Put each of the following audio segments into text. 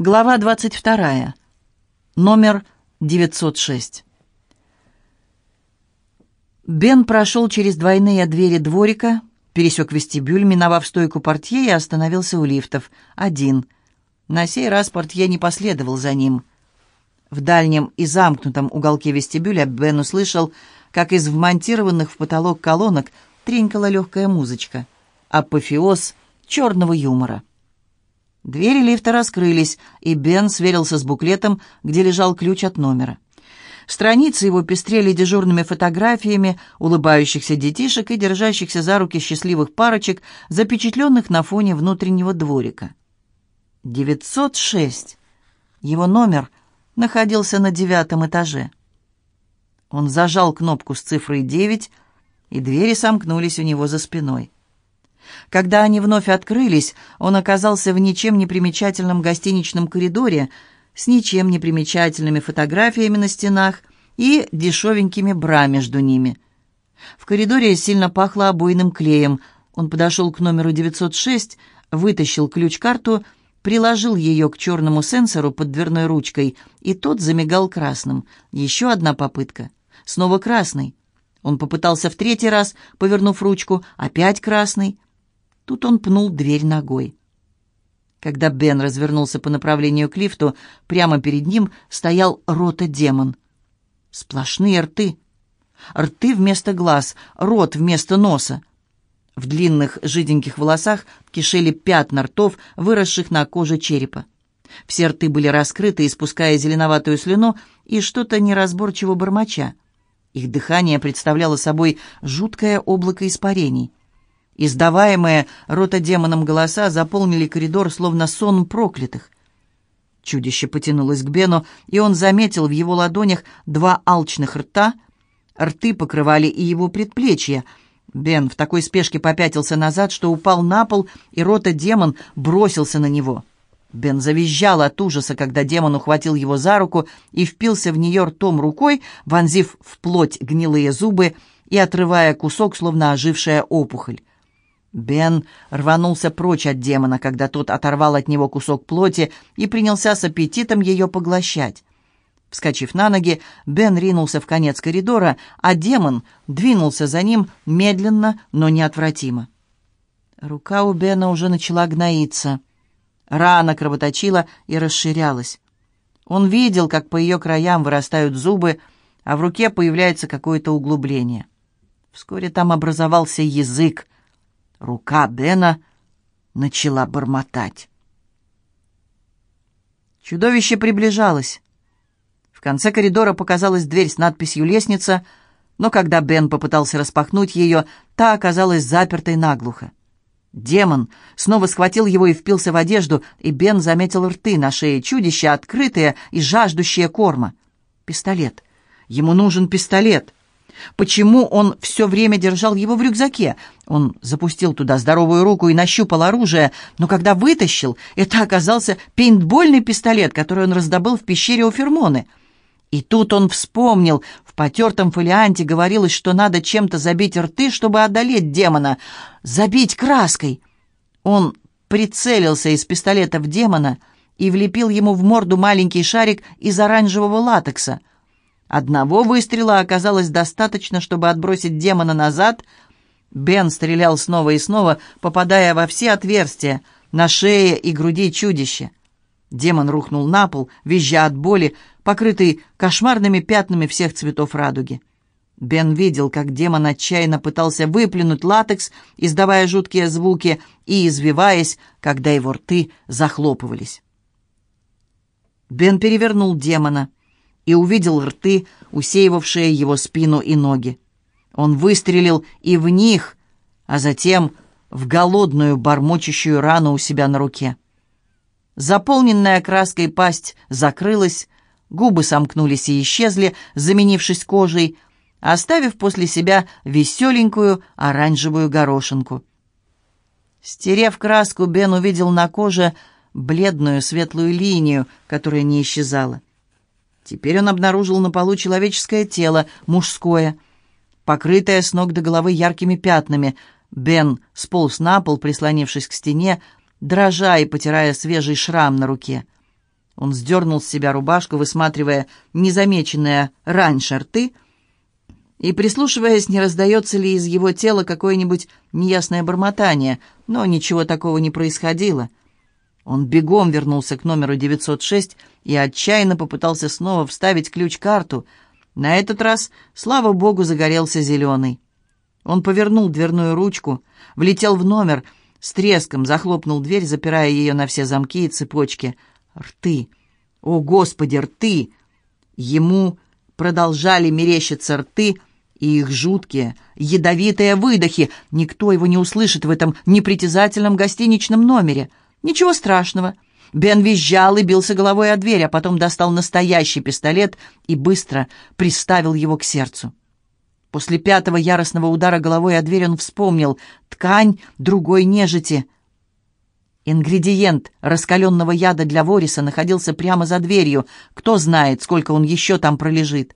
Глава 22. Номер 906. Бен прошел через двойные двери дворика, пересек вестибюль, миновав стойку портье и остановился у лифтов. Один. На сей раз портье не последовал за ним. В дальнем и замкнутом уголке вестибюля Бен услышал, как из вмонтированных в потолок колонок тренькала легкая музычка. Апофеоз черного юмора. Двери лифта раскрылись, и Бен сверился с буклетом, где лежал ключ от номера. Страницы его пестрели дежурными фотографиями улыбающихся детишек и держащихся за руки счастливых парочек, запечатленных на фоне внутреннего дворика. 906. Его номер находился на девятом этаже. Он зажал кнопку с цифрой 9, и двери сомкнулись у него за спиной. Когда они вновь открылись, он оказался в ничем не примечательном гостиничном коридоре с ничем не примечательными фотографиями на стенах и дешевенькими бра между ними. В коридоре сильно пахло обойным клеем. Он подошел к номеру 906, вытащил ключ-карту, приложил ее к черному сенсору под дверной ручкой, и тот замигал красным. Еще одна попытка. Снова красный. Он попытался в третий раз, повернув ручку, опять красный. Тут он пнул дверь ногой. Когда Бен развернулся по направлению к лифту, прямо перед ним стоял рота-демон. Сплошные рты. Рты вместо глаз, рот вместо носа. В длинных жиденьких волосах кишели пятна ртов, выросших на коже черепа. Все рты были раскрыты, испуская зеленоватую слюну и что-то неразборчиво бормоча. Их дыхание представляло собой жуткое облако испарений. Издаваемые ротодемоном голоса заполнили коридор, словно сон проклятых. Чудище потянулось к Бену, и он заметил в его ладонях два алчных рта. Рты покрывали и его предплечья. Бен в такой спешке попятился назад, что упал на пол, и рота-демон бросился на него. Бен завизжал от ужаса, когда демон ухватил его за руку и впился в нее ртом рукой, вонзив в плоть гнилые зубы и отрывая кусок, словно ожившая опухоль. Бен рванулся прочь от демона, когда тот оторвал от него кусок плоти и принялся с аппетитом ее поглощать. Вскочив на ноги, Бен ринулся в конец коридора, а демон двинулся за ним медленно, но неотвратимо. Рука у Бена уже начала гноиться. Рана кровоточила и расширялась. Он видел, как по ее краям вырастают зубы, а в руке появляется какое-то углубление. Вскоре там образовался язык — Рука Бена начала бормотать. Чудовище приближалось. В конце коридора показалась дверь с надписью «Лестница», но когда Бен попытался распахнуть ее, та оказалась запертой наглухо. Демон снова схватил его и впился в одежду, и Бен заметил рты на шее чудища, открытые и жаждущие корма. Пистолет. Ему нужен пистолет. Почему он все время держал его в рюкзаке? Он запустил туда здоровую руку и нащупал оружие, но когда вытащил, это оказался пейнтбольный пистолет, который он раздобыл в пещере у Фермоны. И тут он вспомнил, в потертом фолианте говорилось, что надо чем-то забить рты, чтобы одолеть демона. Забить краской. Он прицелился из пистолета в демона и влепил ему в морду маленький шарик из оранжевого латекса. Одного выстрела оказалось достаточно, чтобы отбросить демона назад. Бен стрелял снова и снова, попадая во все отверстия, на шее и груди чудища. Демон рухнул на пол, визжа от боли, покрытый кошмарными пятнами всех цветов радуги. Бен видел, как демон отчаянно пытался выплюнуть латекс, издавая жуткие звуки и извиваясь, когда его рты захлопывались. Бен перевернул демона и увидел рты, усеивавшие его спину и ноги. Он выстрелил и в них, а затем в голодную, бормочущую рану у себя на руке. Заполненная краской пасть закрылась, губы сомкнулись и исчезли, заменившись кожей, оставив после себя веселенькую оранжевую горошинку. Стерев краску, Бен увидел на коже бледную светлую линию, которая не исчезала. Теперь он обнаружил на полу человеческое тело, мужское, покрытое с ног до головы яркими пятнами. Бен сполз на пол, прислонившись к стене, дрожа и потирая свежий шрам на руке. Он сдернул с себя рубашку, высматривая незамеченные раньше рты, и прислушиваясь, не раздается ли из его тела какое-нибудь неясное бормотание, но ничего такого не происходило. Он бегом вернулся к номеру 906 и отчаянно попытался снова вставить ключ-карту. На этот раз, слава богу, загорелся зеленый. Он повернул дверную ручку, влетел в номер, с треском захлопнул дверь, запирая ее на все замки и цепочки. Рты! О, Господи, рты! Ему продолжали мерещиться рты, и их жуткие, ядовитые выдохи. Никто его не услышит в этом непритязательном гостиничном номере. Ничего страшного. Бен визжал и бился головой о дверь, а потом достал настоящий пистолет и быстро приставил его к сердцу. После пятого яростного удара головой о дверь он вспомнил ткань другой нежити. Ингредиент раскаленного яда для Вориса находился прямо за дверью. Кто знает, сколько он еще там пролежит.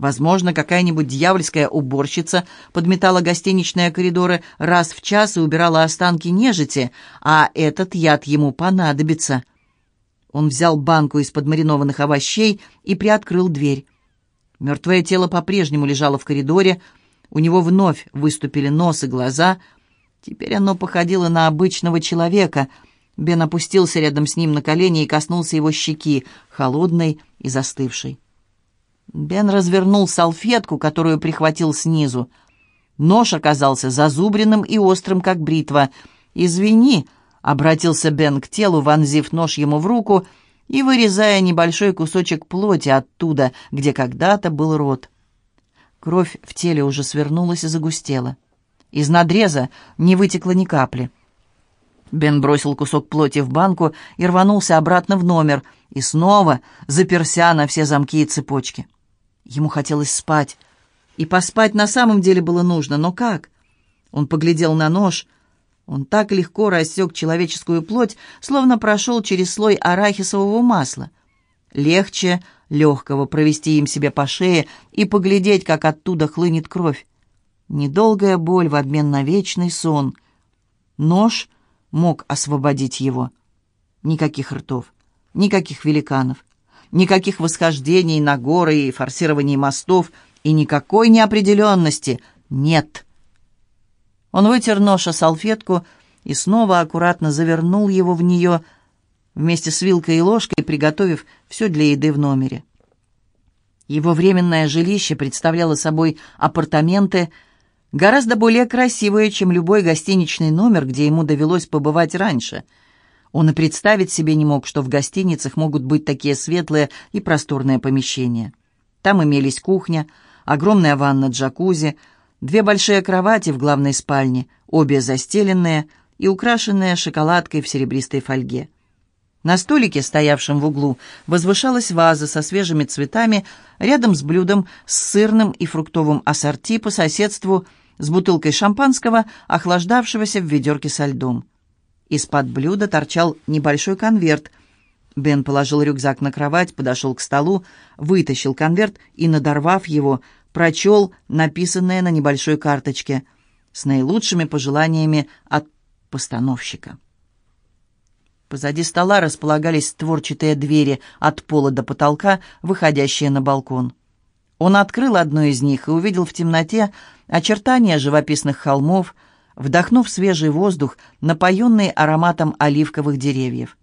Возможно, какая-нибудь дьявольская уборщица подметала гостиничные коридоры раз в час и убирала останки нежити, а этот яд ему понадобится. Он взял банку из-под маринованных овощей и приоткрыл дверь. Мертвое тело по-прежнему лежало в коридоре, у него вновь выступили нос и глаза. Теперь оно походило на обычного человека. Бен опустился рядом с ним на колени и коснулся его щеки, холодной и застывшей. Бен развернул салфетку, которую прихватил снизу. Нож оказался зазубренным и острым, как бритва. «Извини», — обратился Бен к телу, вонзив нож ему в руку и вырезая небольшой кусочек плоти оттуда, где когда-то был рот. Кровь в теле уже свернулась и загустела. Из надреза не вытекло ни капли. Бен бросил кусок плоти в банку и рванулся обратно в номер, и снова заперся на все замки и цепочки. Ему хотелось спать. И поспать на самом деле было нужно, но как? Он поглядел на нож. Он так легко рассек человеческую плоть, словно прошел через слой арахисового масла. Легче легкого провести им себе по шее и поглядеть, как оттуда хлынет кровь. Недолгая боль в обмен на вечный сон. Нож мог освободить его. Никаких ртов, никаких великанов. Никаких восхождений на горы и форсирований мостов, и никакой неопределенности нет. Он вытер нож салфетку и снова аккуратно завернул его в нее, вместе с вилкой и ложкой, приготовив все для еды в номере. Его временное жилище представляло собой апартаменты, гораздо более красивые, чем любой гостиничный номер, где ему довелось побывать раньше — он и представить себе не мог, что в гостиницах могут быть такие светлые и просторные помещения. Там имелись кухня, огромная ванна-джакузи, две большие кровати в главной спальне, обе застеленные и украшенные шоколадкой в серебристой фольге. На столике, стоявшем в углу, возвышалась ваза со свежими цветами рядом с блюдом с сырным и фруктовым ассорти по соседству с бутылкой шампанского, охлаждавшегося в ведерке со льдом. Из-под блюда торчал небольшой конверт. Бен положил рюкзак на кровать, подошел к столу, вытащил конверт и, надорвав его, прочел написанное на небольшой карточке с наилучшими пожеланиями от постановщика. Позади стола располагались створчатые двери от пола до потолка, выходящие на балкон. Он открыл одну из них и увидел в темноте очертания живописных холмов, вдохнув свежий воздух, напоенный ароматом оливковых деревьев.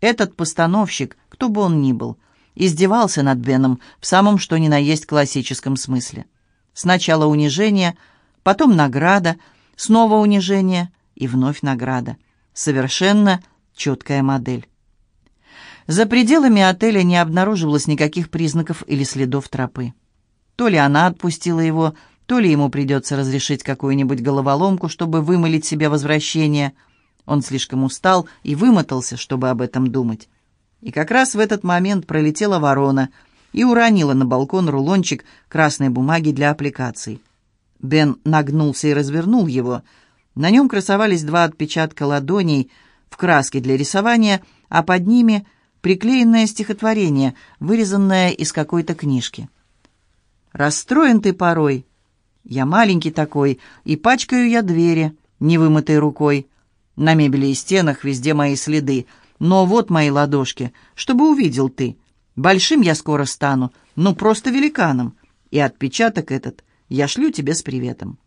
Этот постановщик, кто бы он ни был, издевался над Беном в самом что ни на есть классическом смысле. Сначала унижение, потом награда, снова унижение и вновь награда. Совершенно четкая модель. За пределами отеля не обнаруживалось никаких признаков или следов тропы. То ли она отпустила его, то ли ему придется разрешить какую-нибудь головоломку, чтобы вымолить себе возвращение. Он слишком устал и вымотался, чтобы об этом думать. И как раз в этот момент пролетела ворона и уронила на балкон рулончик красной бумаги для аппликаций. Бен нагнулся и развернул его. На нем красовались два отпечатка ладоней в краске для рисования, а под ними приклеенное стихотворение, вырезанное из какой-то книжки. «Расстроен ты порой, я маленький такой, и пачкаю я двери, невымытой рукой. На мебели и стенах везде мои следы. Но вот мои ладошки, чтобы увидел ты. Большим я скоро стану, ну просто великаном. И отпечаток этот я шлю тебе с приветом».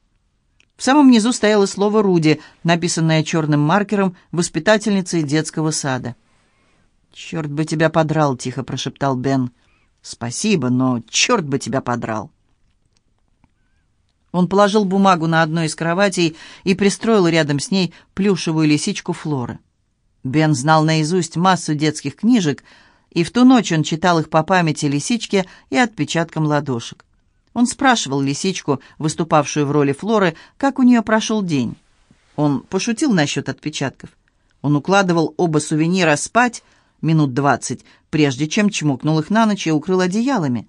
В самом низу стояло слово «Руди», написанное черным маркером воспитательницей детского сада. «Черт бы тебя подрал», — тихо прошептал Бен. «Спасибо, но черт бы тебя подрал». Он положил бумагу на одну из кроватей и пристроил рядом с ней плюшевую лисичку Флоры. Бен знал наизусть массу детских книжек, и в ту ночь он читал их по памяти лисичке и отпечаткам ладошек. Он спрашивал лисичку, выступавшую в роли Флоры, как у нее прошел день. Он пошутил насчет отпечатков. Он укладывал оба сувенира спать минут двадцать, прежде чем чмокнул их на ночь и укрыл одеялами.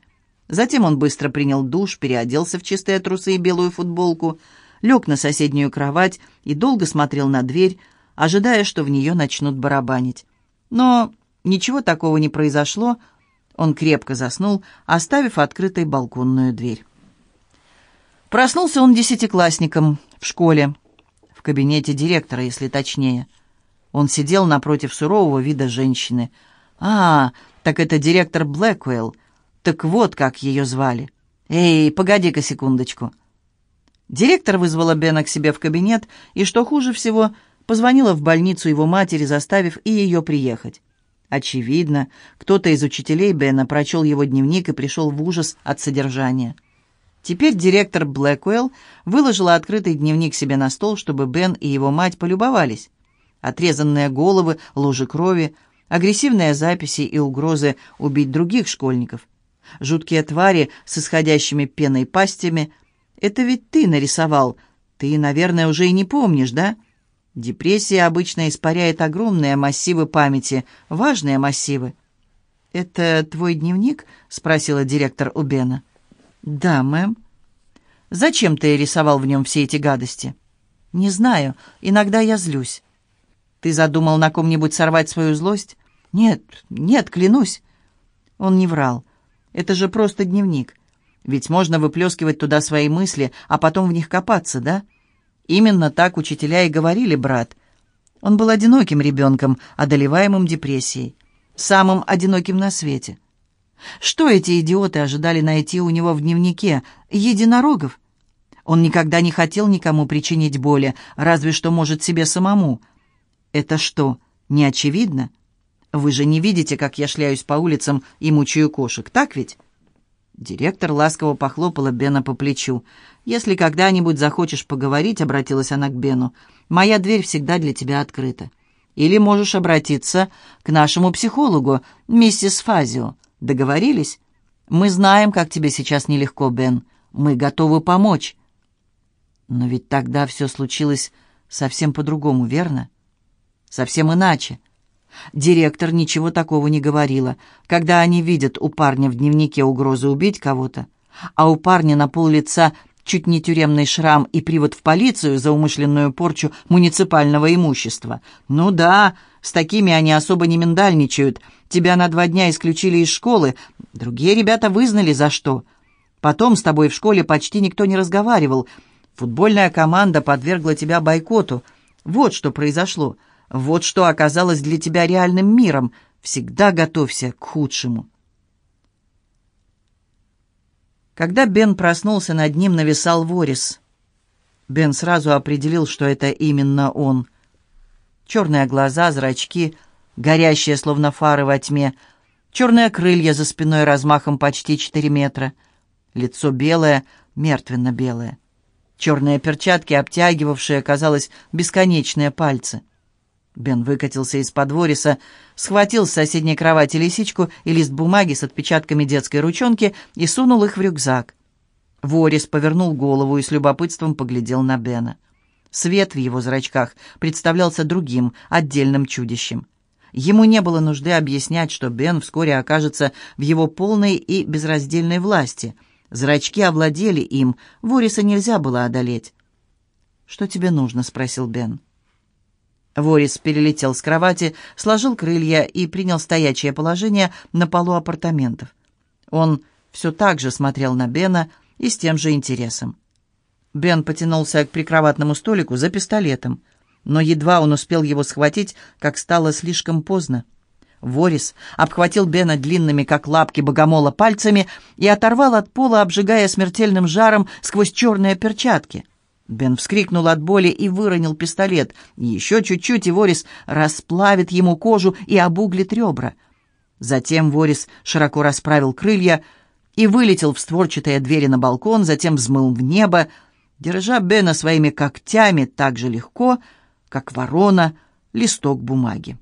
Затем он быстро принял душ, переоделся в чистые трусы и белую футболку, лег на соседнюю кровать и долго смотрел на дверь, ожидая, что в нее начнут барабанить. Но ничего такого не произошло, он крепко заснул, оставив открытой балконную дверь. Проснулся он десятиклассником в школе, в кабинете директора, если точнее. Он сидел напротив сурового вида женщины. «А, так это директор Блэквелл. Так вот, как ее звали. Эй, погоди-ка секундочку». Директор вызвала Бена к себе в кабинет, и, что хуже всего, позвонила в больницу его матери, заставив и ее приехать. Очевидно, кто-то из учителей Бена прочел его дневник и пришел в ужас от содержания. Теперь директор Блэквелл выложила открытый дневник себе на стол, чтобы Бен и его мать полюбовались. Отрезанные головы, лужи крови, агрессивные записи и угрозы убить других школьников. Жуткие твари с исходящими пеной пастями. Это ведь ты нарисовал. Ты, наверное, уже и не помнишь, да?» Депрессия обычно испаряет огромные массивы памяти, важные массивы. «Это твой дневник?» — спросила директор у Бена. «Да, мэм». «Зачем ты рисовал в нем все эти гадости?» «Не знаю. Иногда я злюсь». «Ты задумал на ком-нибудь сорвать свою злость?» «Нет, нет, клянусь». Он не врал. «Это же просто дневник. Ведь можно выплескивать туда свои мысли, а потом в них копаться, да?» Именно так учителя и говорили брат. Он был одиноким ребенком, одолеваемым депрессией. Самым одиноким на свете. Что эти идиоты ожидали найти у него в дневнике? Единорогов? Он никогда не хотел никому причинить боли, разве что может себе самому. Это что, не очевидно? Вы же не видите, как я шляюсь по улицам и мучаю кошек, так ведь? Директор ласково похлопала Бена по плечу. «Если когда-нибудь захочешь поговорить», — обратилась она к Бену, — «моя дверь всегда для тебя открыта. Или можешь обратиться к нашему психологу, миссис Фазио. Договорились? Мы знаем, как тебе сейчас нелегко, Бен. Мы готовы помочь». Но ведь тогда все случилось совсем по-другому, верно? Совсем иначе. Директор ничего такого не говорила. Когда они видят у парня в дневнике угрозу убить кого-то, а у парня на пол лица чуть не тюремный шрам и привод в полицию за умышленную порчу муниципального имущества. Ну да, с такими они особо не миндальничают. Тебя на два дня исключили из школы, другие ребята вызнали за что. Потом с тобой в школе почти никто не разговаривал. Футбольная команда подвергла тебя бойкоту. Вот что произошло. Вот что оказалось для тебя реальным миром. Всегда готовься к худшему. Когда Бен проснулся, над ним нависал Ворис. Бен сразу определил, что это именно он. Черные глаза, зрачки, горящие, словно фары во тьме, черные крылья за спиной размахом почти четыре метра, лицо белое, мертвенно-белое, черные перчатки, обтягивавшие, казалось, бесконечные пальцы — Бен выкатился из-под Вориса, схватил с соседней кровати лисичку и лист бумаги с отпечатками детской ручонки и сунул их в рюкзак. Ворис повернул голову и с любопытством поглядел на Бена. Свет в его зрачках представлялся другим, отдельным чудищем. Ему не было нужды объяснять, что Бен вскоре окажется в его полной и безраздельной власти. Зрачки овладели им, Вориса нельзя было одолеть. «Что тебе нужно?» — спросил Бен. Ворис перелетел с кровати, сложил крылья и принял стоячее положение на полу апартаментов. Он все так же смотрел на Бена и с тем же интересом. Бен потянулся к прикроватному столику за пистолетом. но едва он успел его схватить, как стало слишком поздно. Ворис обхватил Бена длинными, как лапки богомола, пальцами и оторвал от пола, обжигая смертельным жаром сквозь черные перчатки. Бен вскрикнул от боли и выронил пистолет. Еще чуть-чуть, и Ворис расплавит ему кожу и обуглит ребра. Затем Ворис широко расправил крылья и вылетел в створчатые двери на балкон, затем взмыл в небо, держа Бена своими когтями так же легко, как ворона листок бумаги.